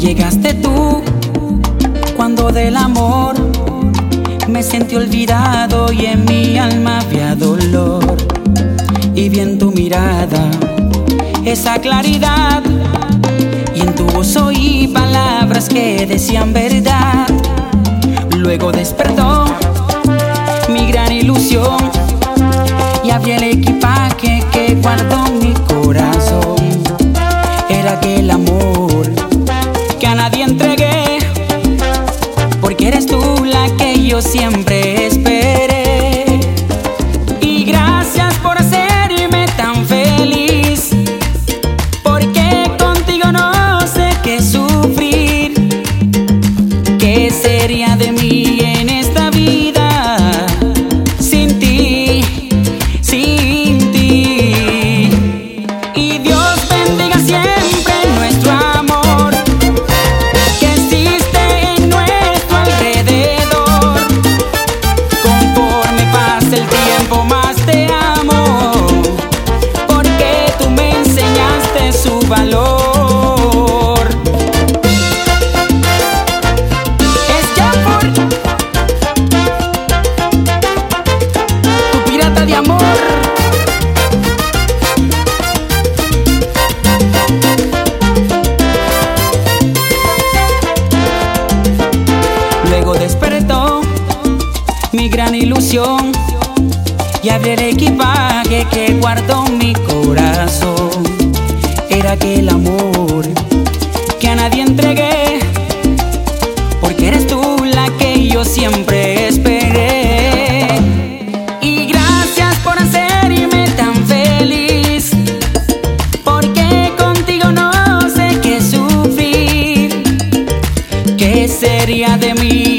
llegaste tú, cuando del amor me sentí olvidado y en mi alma había dolor. Y vi en tu mirada esa claridad, y en tu voz oí palabras que decían verdad. Luego despertó mi gran ilusión y abrí el equipaje que guardó mi siempre esperé. Y gracias por hacerme tan feliz, porque contigo no sé qué sufrir. ¿Qué sería de valor. Es ya por tu pirata de amor. Luego despertó mi gran ilusión y abrí el equipaje que guardó mi corazón. Era aquel amor que a nadie entregué, porque eres tú la que yo siempre esperé. Y gracias por hacerme tan feliz, porque contigo no sé qué sufrir. ¿Qué sería de mí